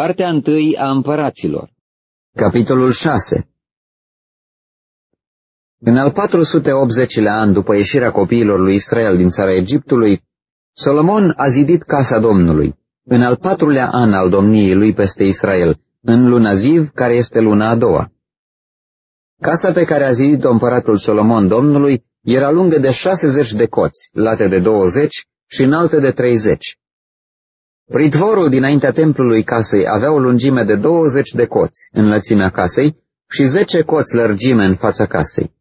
Cartea întâi a împăraților Capitolul 6 În al 480-lea an după ieșirea copiilor lui Israel din țara Egiptului, Solomon a zidit casa Domnului, în al patrulea an al domniei lui peste Israel, în luna Ziv, care este luna a doua. Casa pe care a zidit-o împăratul Solomon Domnului era lungă de 60 de coți, late de 20 și înalte de 30. Pritvorul dinaintea templului casei avea o lungime de 20 de coți în lățimea casei și 10 coți lărgime în fața casei.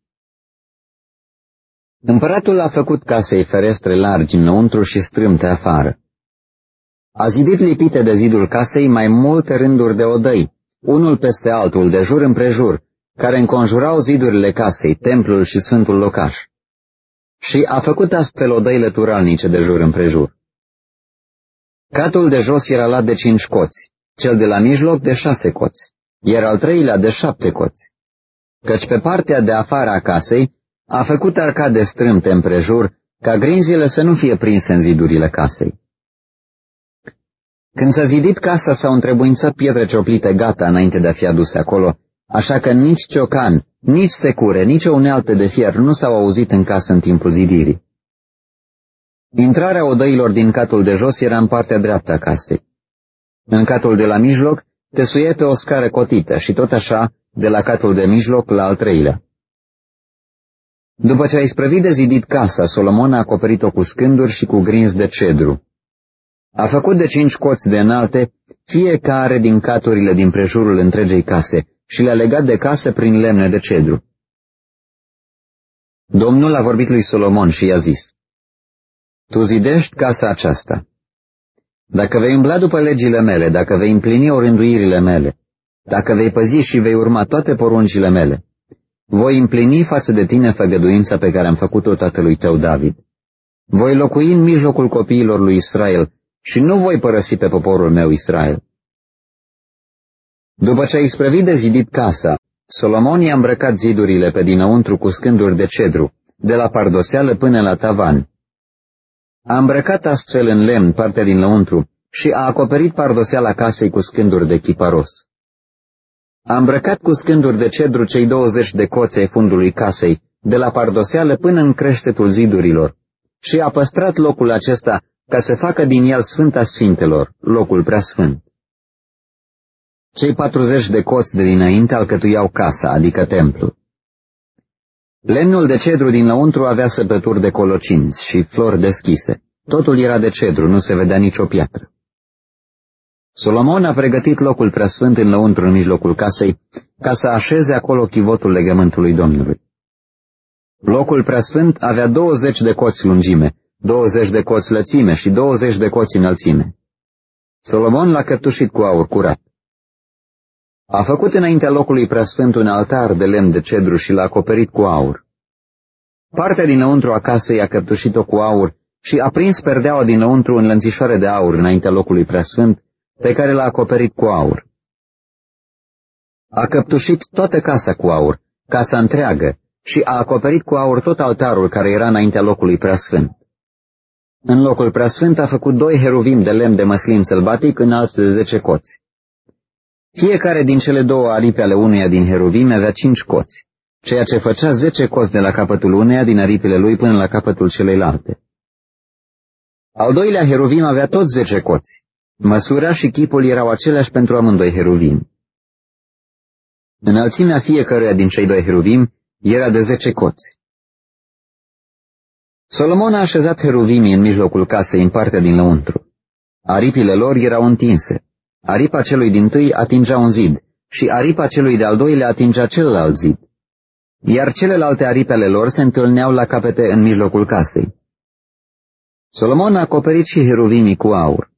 Împăratul a făcut casei ferestre largi înăuntru și strâmte afară. A zidit lipite de zidul casei mai multe rânduri de odăi, unul peste altul, de jur împrejur, care înconjurau zidurile casei, templul și sfântul locaș. Și a făcut astfel odăile turalnice de jur împrejur. Catul de jos era lat de cinci coți, cel de la mijloc de șase coți, iar al treilea de șapte coți. Căci pe partea de afară a casei a făcut arcade strâmte împrejur, ca grinzile să nu fie prinse în zidurile casei. Când s-a zidit casa, s-au întrebuințat pietre cioplite gata înainte de a fi aduse acolo, așa că nici ciocan, nici secure, nici o unealtă de fier nu s-au auzit în casă în timpul zidirii. Intrarea odăilor din catul de jos era în partea dreaptă a casei. În catul de la mijloc te suie pe o scară cotită și tot așa de la catul de mijloc la al treilea. După ce a isprăvit de zidit casa, Solomon a acoperit-o cu scânduri și cu grinzi de cedru. A făcut de cinci coți de înalte fiecare din caturile din prejurul întregei case și le-a legat de casă prin lemne de cedru. Domnul a vorbit lui Solomon și i-a zis, Tu zidești casa aceasta. Dacă vei umbla după legile mele, dacă vei împlini orânduirile mele, dacă vei păzi și vei urma toate poruncile mele, voi împlini față de tine făgăduința pe care am făcut-o tatălui tău David. Voi locui în mijlocul copiilor lui Israel și nu voi părăsi pe poporul meu Israel. După ce a isprăvit de zidit casa, Solomon i-a îmbrăcat zidurile pe dinăuntru cu scânduri de cedru, de la pardoseală până la tavan. A îmbrăcat astfel în lemn partea din lăuntru și a acoperit pardoseala casei cu scânduri de chiparos. A îmbrăcat cu scânduri de cedru cei 20 de coțe ai fundului casei, de la pardoseală până în creștetul zidurilor, și a păstrat locul acesta ca să facă din el Sfânta Sfintelor, locul prea sfânt. Cei 40 de coți de dinainte alcătuiau casa, adică templul. Lemnul de cedru din lăuntru avea săpături de colocinți și flori deschise. Totul era de cedru, nu se vedea nicio piatră. Solomon a pregătit locul preasfânt în lăuntru în mijlocul casei, ca să așeze acolo chivotul legământului Domnului. Locul preasfânt avea 20 de coți lungime, 20 de coți lățime și 20 de coți înălțime. Solomon l-a cătușit cu aur curat. A făcut înaintea locului preasfânt un altar de lemn de cedru și l-a acoperit cu aur. Partea dinăuntru a casei a căptușit-o cu aur și a prins perdeaua dinăuntru în lănțișoare de aur înaintea locului preasfânt, pe care l-a acoperit cu aur. A căptușit toată casa cu aur, casa întreagă, și a acoperit cu aur tot altarul care era înaintea locului preasfânt. În locul preasfânt a făcut doi heruvim de lemn de măslin sălbatic înalți de zece coți. Fiecare din cele două aripi ale unuia din heruvime avea cinci coți, ceea ce făcea zece coți de la capătul uneia din aripile lui până la capătul celeilalte. Al doilea heruvim avea tot zece coți. Măsura și chipul erau aceleași pentru amândoi heruvim. Înălțimea fiecăruia din cei doi heruvim era de zece coți. Solomon a așezat heruvimii în mijlocul casei, în partea din lăuntru. Aripile lor erau întinse. Aripa celui din tâi atingea un zid și aripa celui de-al doilea atingea celălalt zid. Iar celelalte aripele lor se întâlneau la capete în mijlocul casei. Solomon a acoperit și heruvimii cu aur.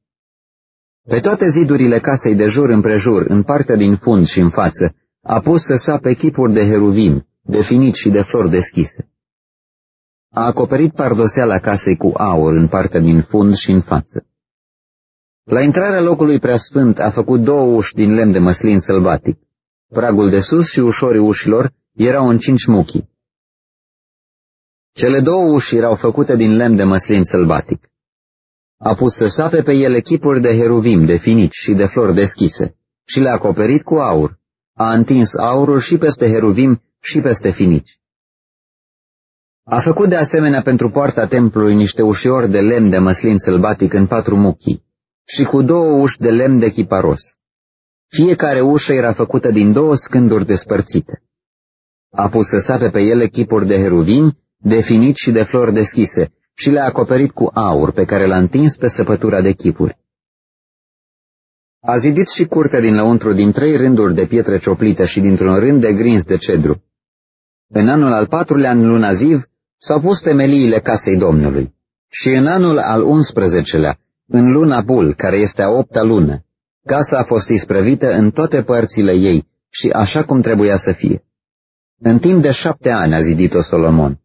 Pe toate zidurile casei de jur împrejur, în partea din fund și în față, a pus să sape chipuri de heruvim, definit și de flori deschise. A acoperit pardoseala casei cu aur în partea din fund și în față. La intrarea locului preasfânt a făcut două uși din lemn de măslin sălbatic. Pragul de sus și ușorii ușilor erau în cinci muchii. Cele două uși erau făcute din lemn de măslin sălbatic. A pus să sape pe ele chipuri de heruvim, de finici și de flori deschise și le-a acoperit cu aur. A întins aurul și peste heruvim și peste finici. A făcut de asemenea pentru poarta templului niște ușiori de lemn de măslin sălbatic în patru muchii și cu două uși de lemn de chiparos. Fiecare ușă era făcută din două scânduri despărțite. A pus să sape pe ele chipuri de heruvim, de finici și de flori deschise și le-a acoperit cu aur pe care l-a întins pe săpătura de chipuri. A zidit și curtea din lăuntru din trei rânduri de pietre cioplite și dintr-un rând de grins de cedru. În anul al patrulea, în luna ziv, s-au pus temeliile casei Domnului. Și în anul al unsprezecelea, în luna Bul, care este a opta lună, casa a fost isprăvită în toate părțile ei și așa cum trebuia să fie. În timp de șapte ani a zidit-o Solomon.